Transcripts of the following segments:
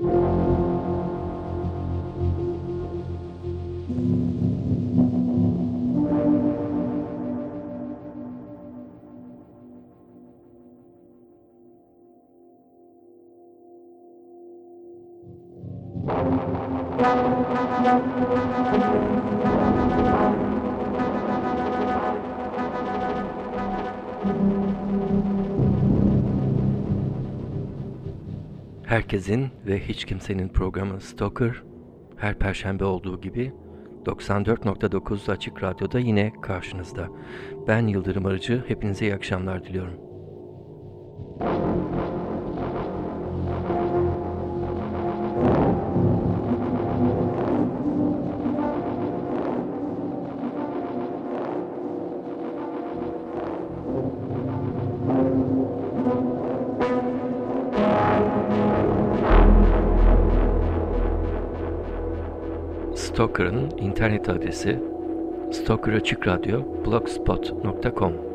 you. Herkesin ve hiç kimsenin programı Stalker her perşembe olduğu gibi 94.9 Açık Radyo'da yine karşınızda. Ben Yıldırım Arıcı, hepinize iyi akşamlar diliyorum. Stalker'ın internet adresi stalkeraçıkradyo.blogspot.com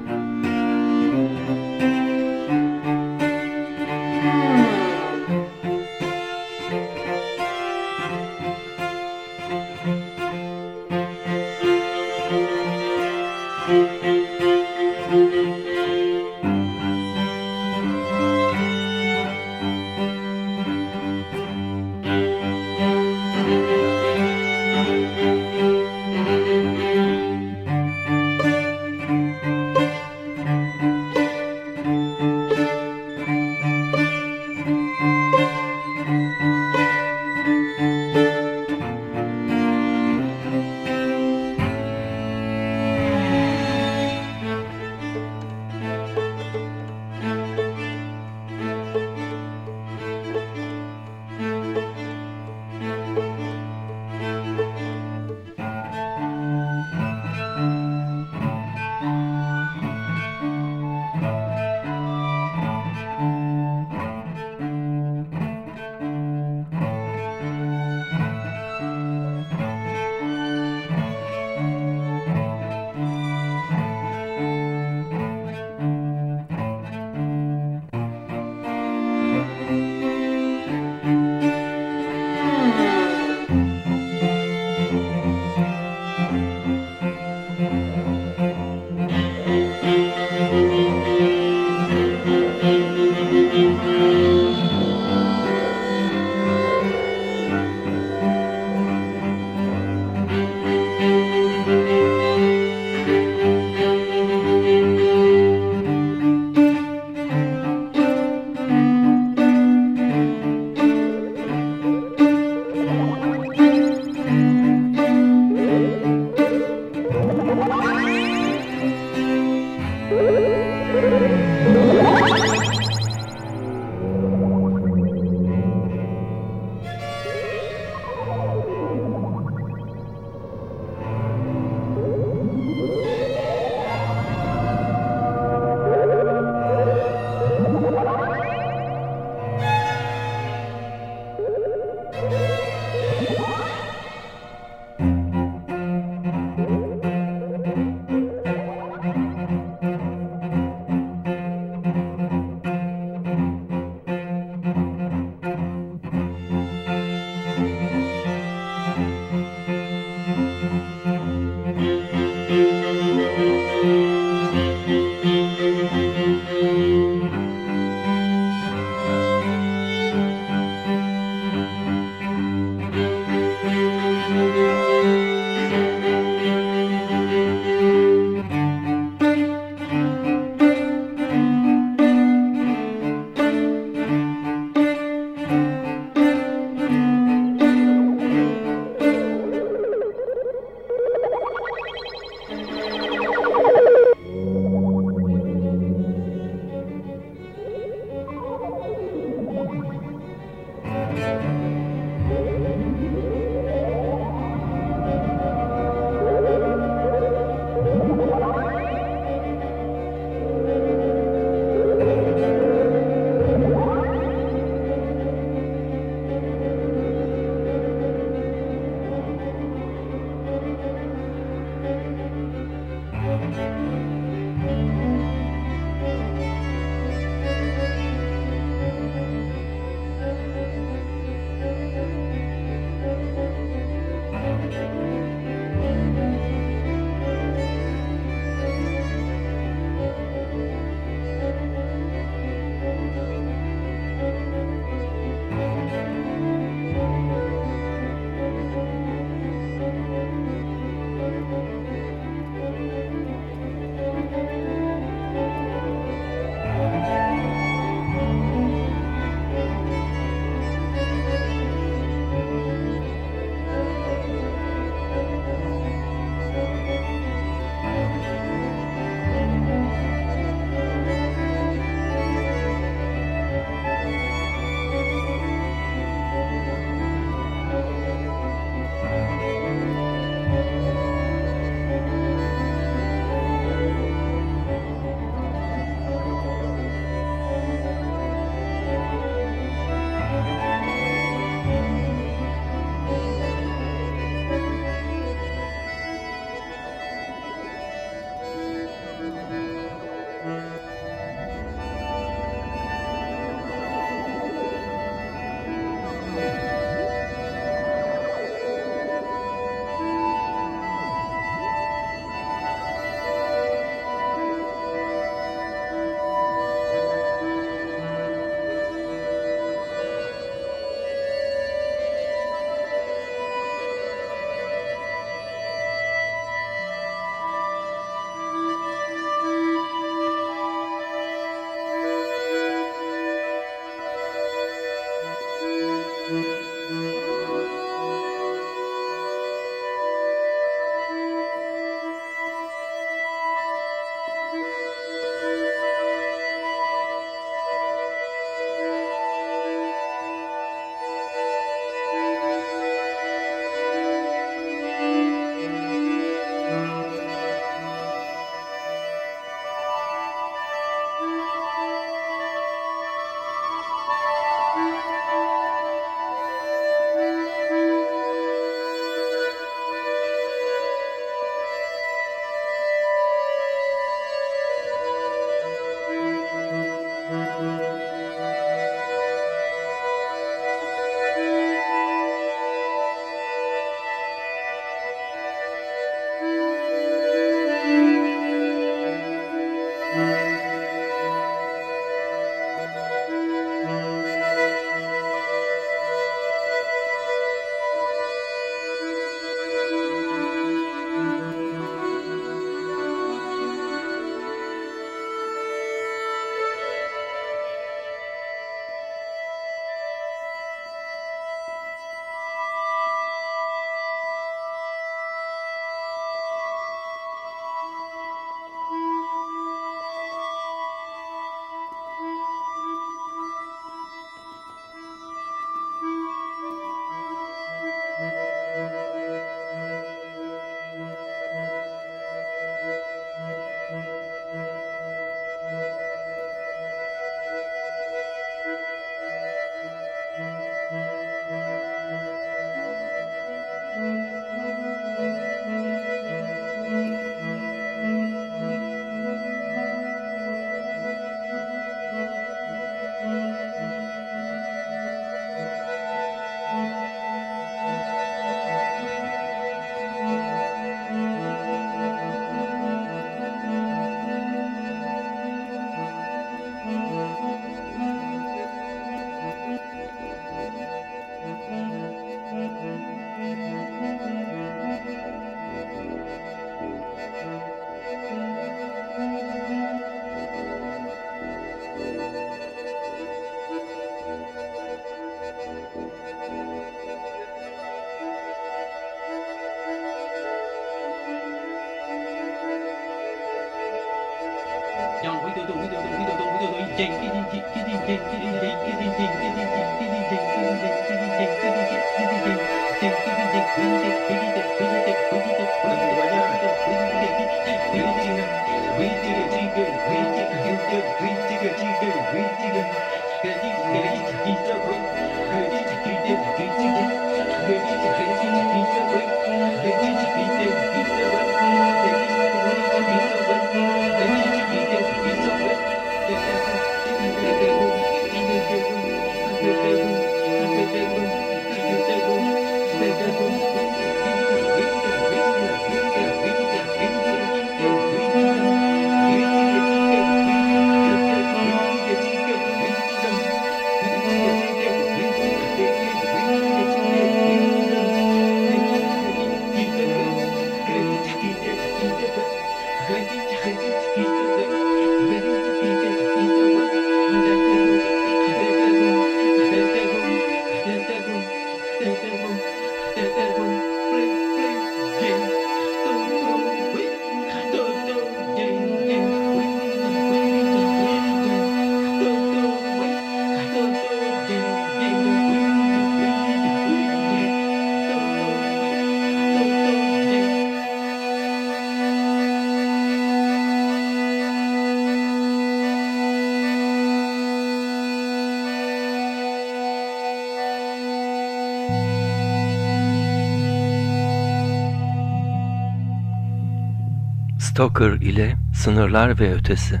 Stoker ile Sınırlar ve Ötesi.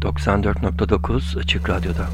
94.9 Açık Radyo'da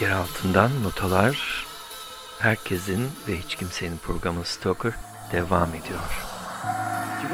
Yer altından notalar, herkesin ve hiç kimsenin programı Stalker devam ediyor. Tu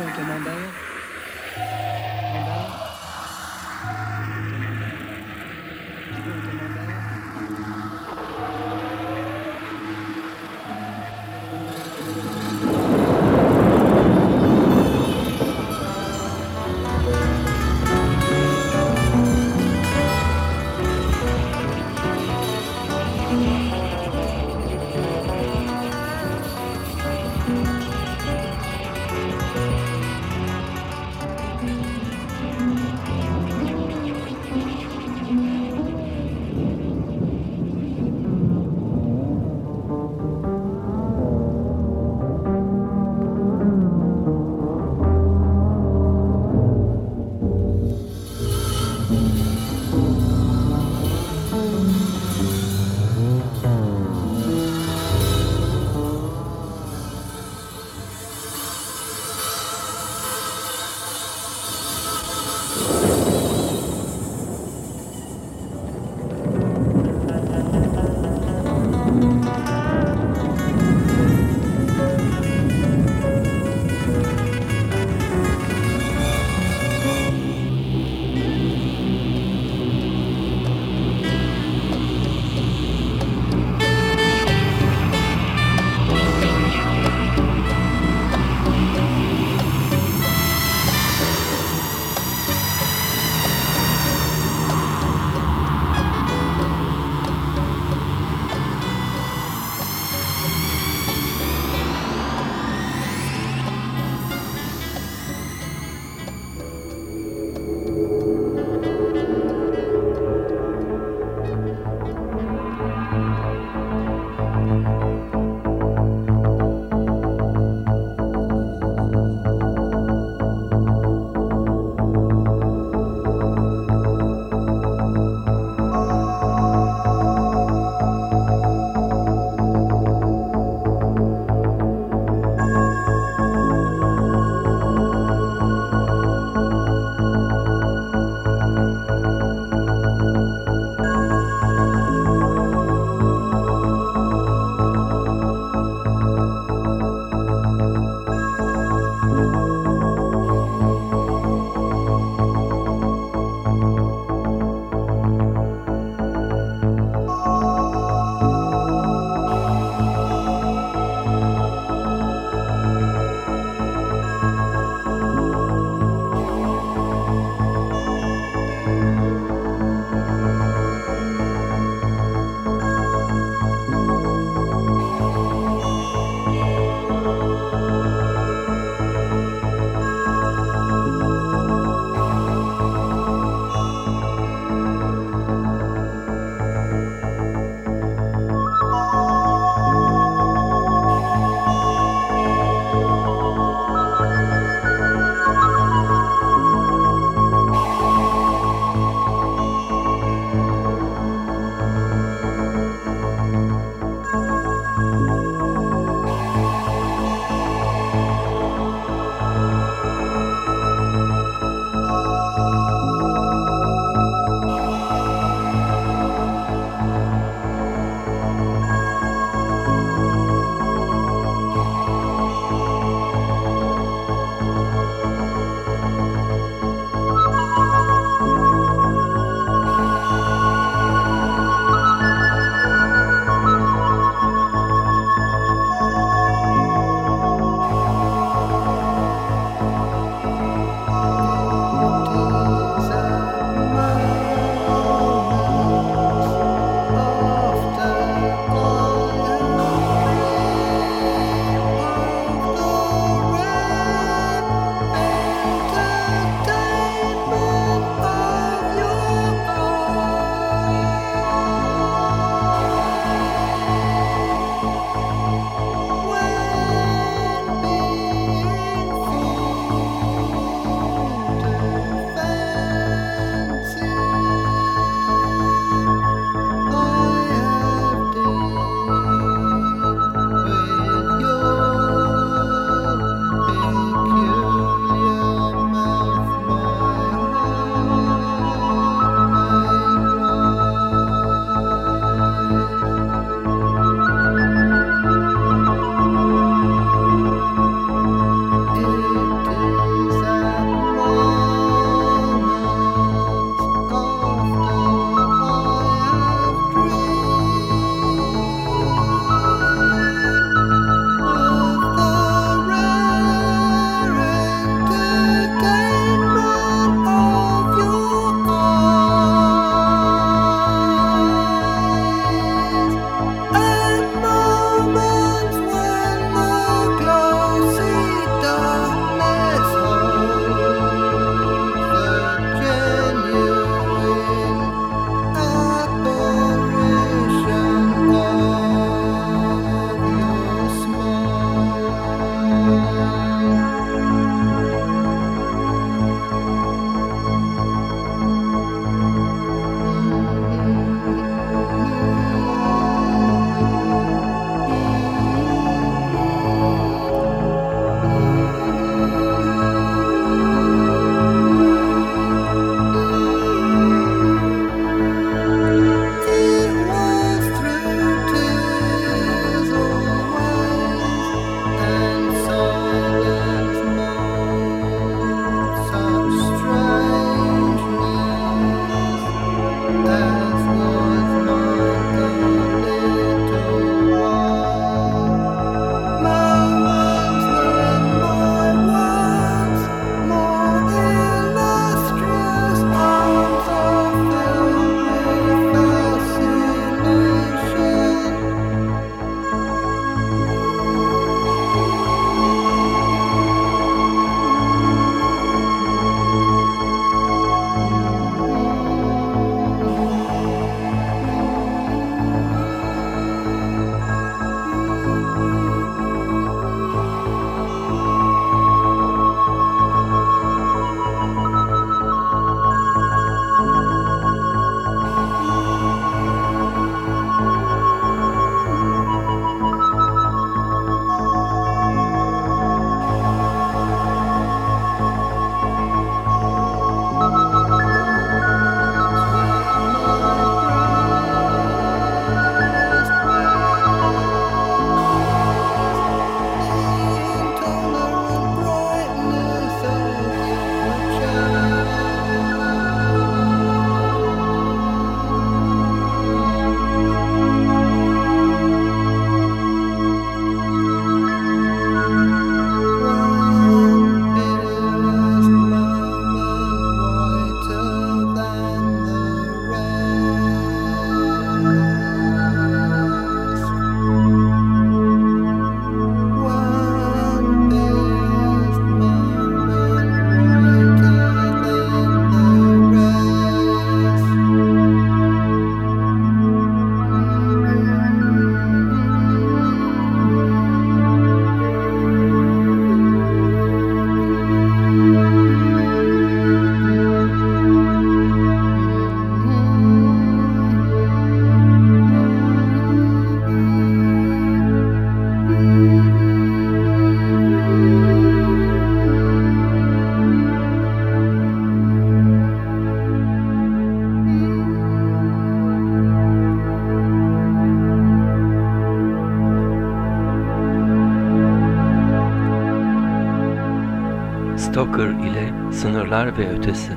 Sınırlar ve Ötesi.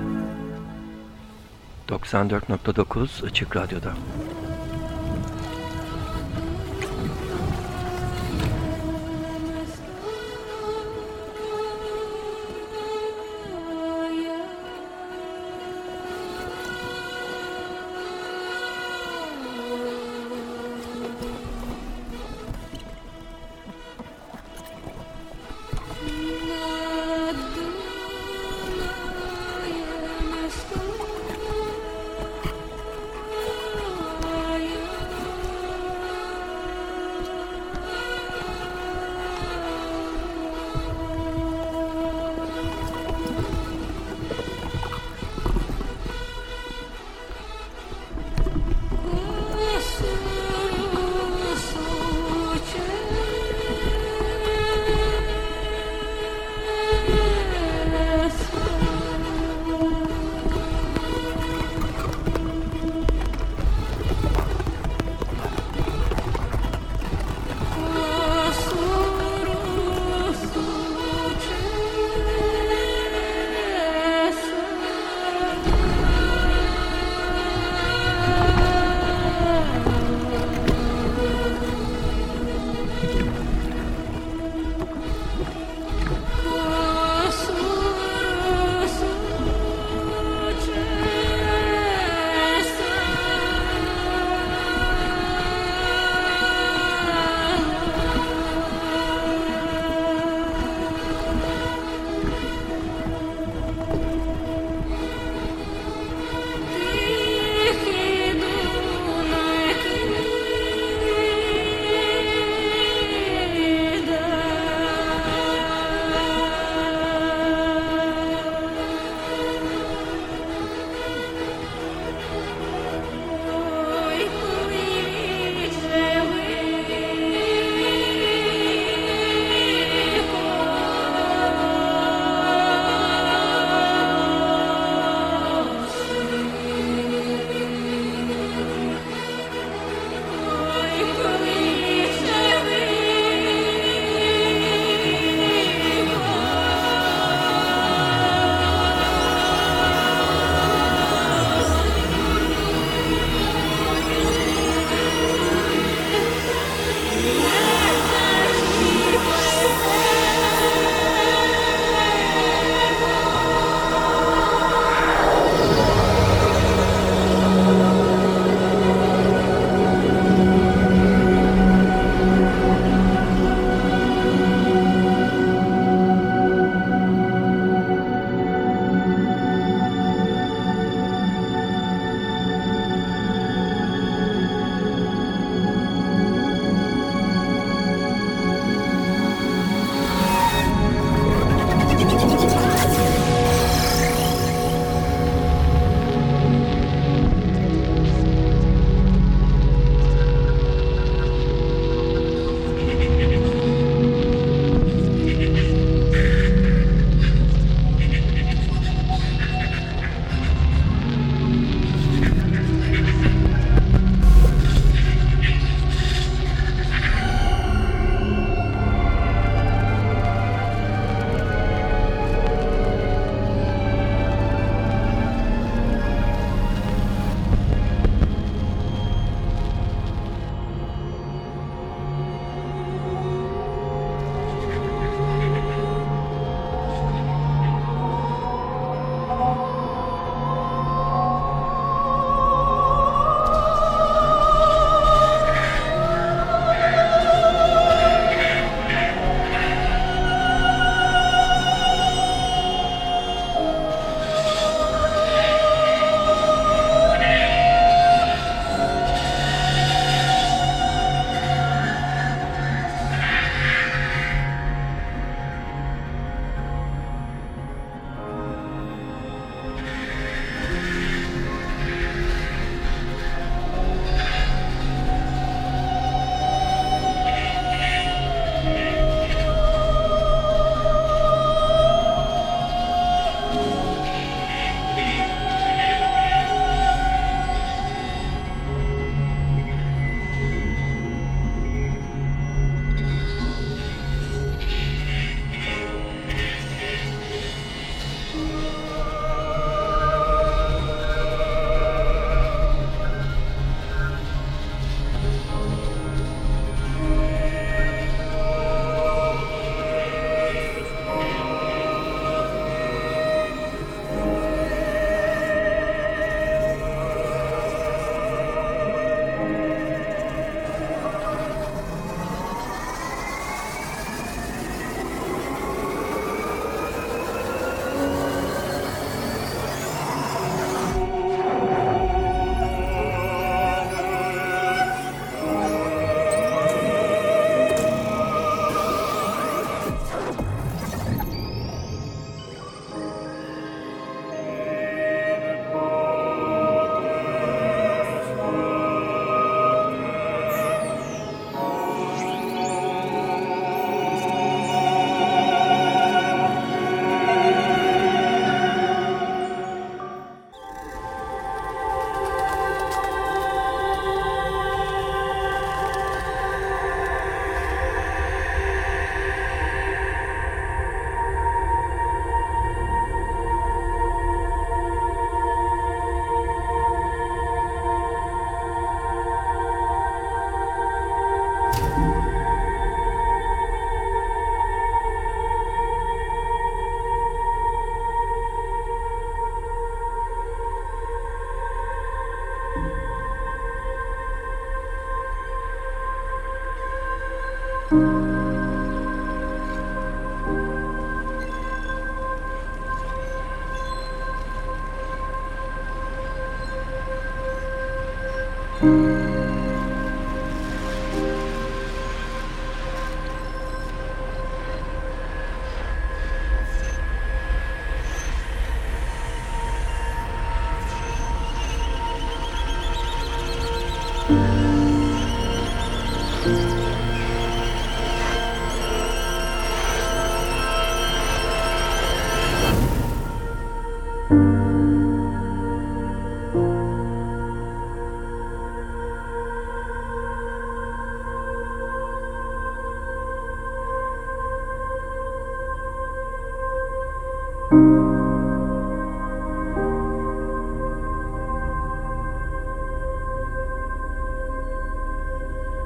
94.9 Açık Radyo'da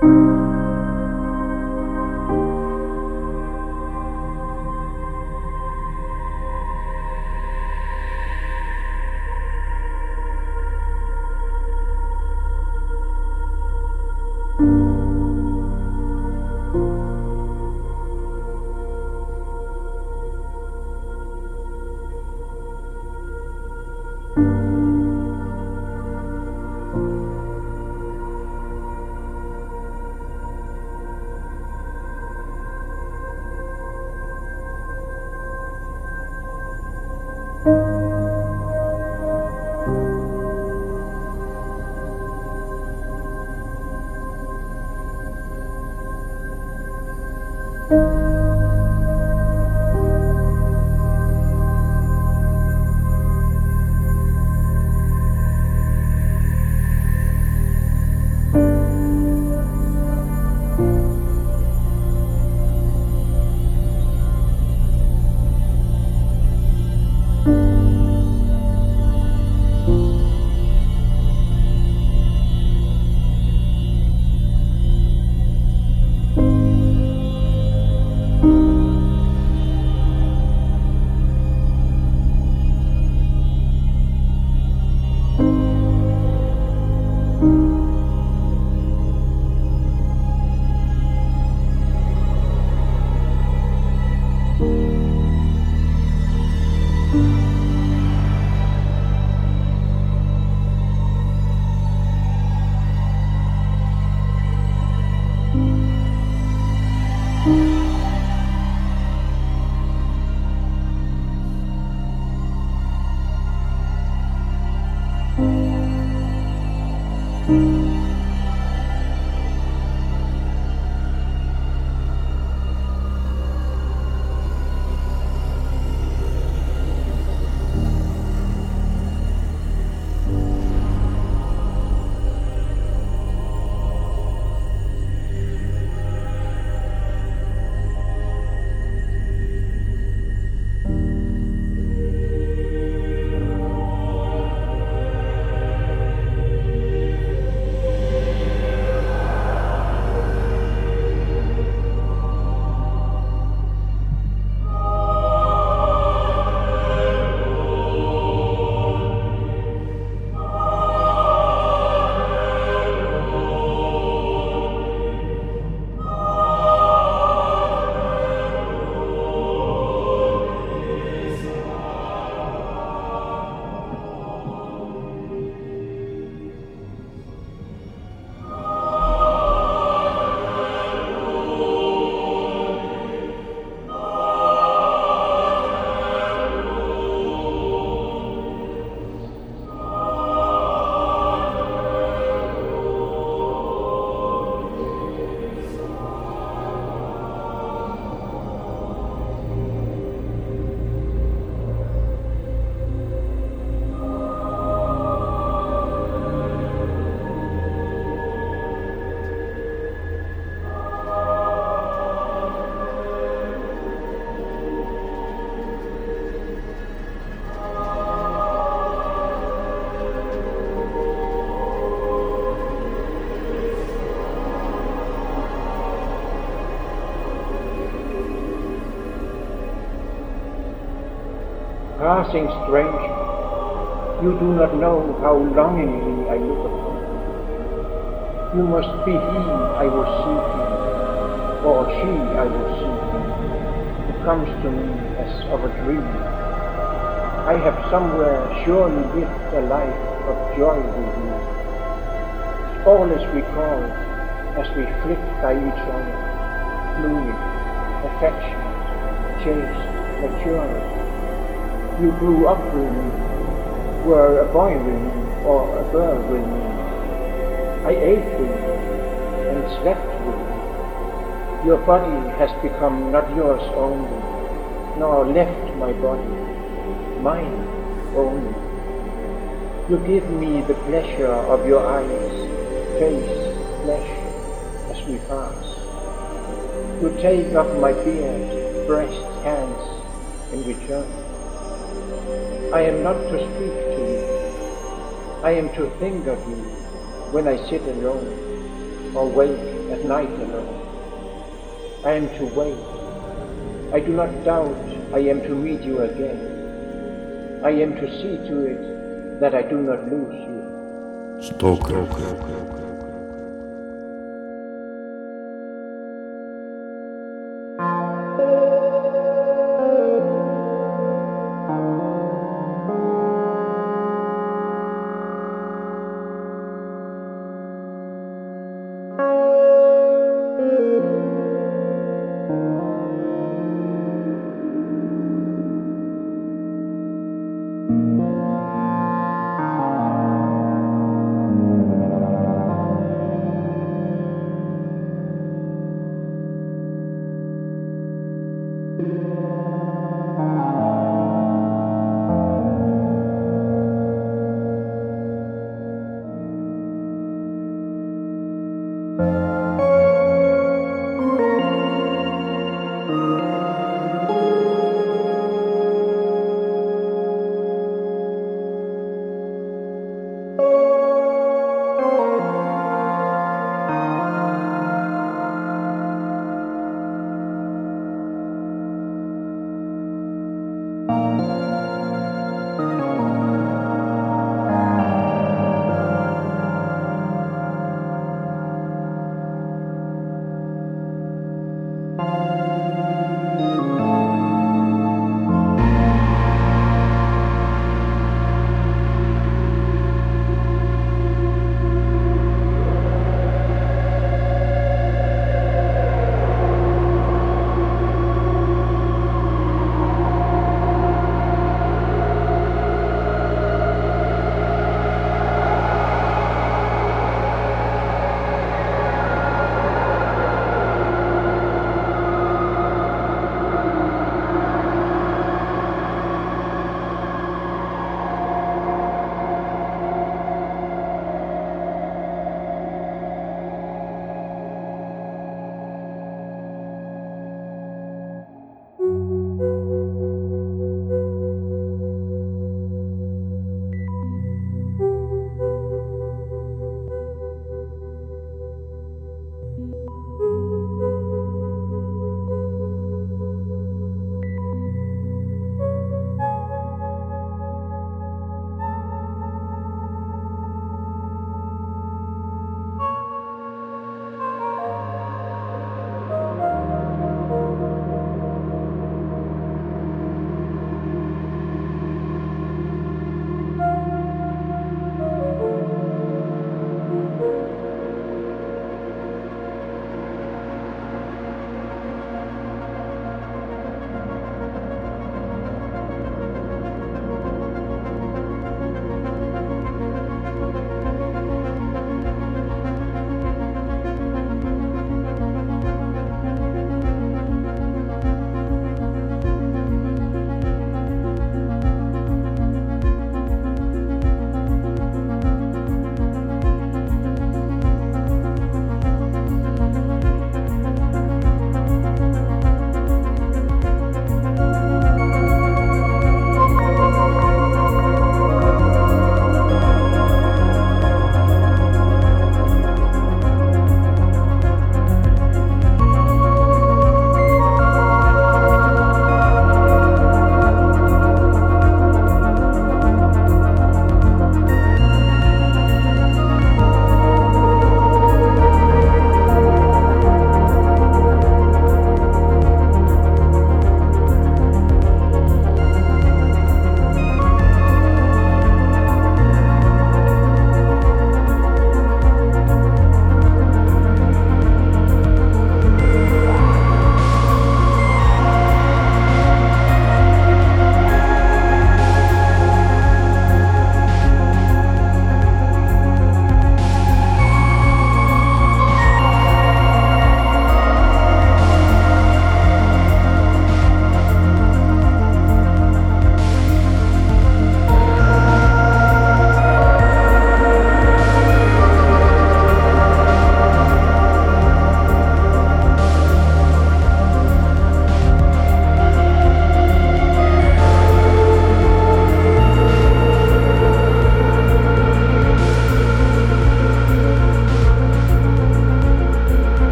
you passing stranger. You do not know how longingly I look upon you. You must be he I was seeking, or she I was seeking, who comes to me as of a dream. I have somewhere surely lived a life of joy with you. All is recalled as we flit by each other, fluid, affectionate, chaste, maturing. You grew up with me, were a boy with me, or a girl with me. I ate with you and slept with you. Your body has become not yours only, nor left my body, mine only. You give me the pleasure of your eyes, face, flesh, as we pass. You take off my beard, breast, hands, in return. I am not to speak to you. I am to think of you when I sit alone or wake at night alone. I am to wait. I do not doubt I am to meet you again. I am to see to it that I do not lose you. Stalker.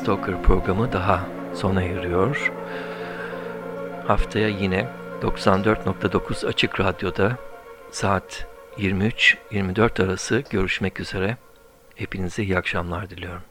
Stalker programı daha sona eriyor. Haftaya yine 94.9 Açık Radyo'da saat 23-24 arası görüşmek üzere. Hepinize iyi akşamlar diliyorum.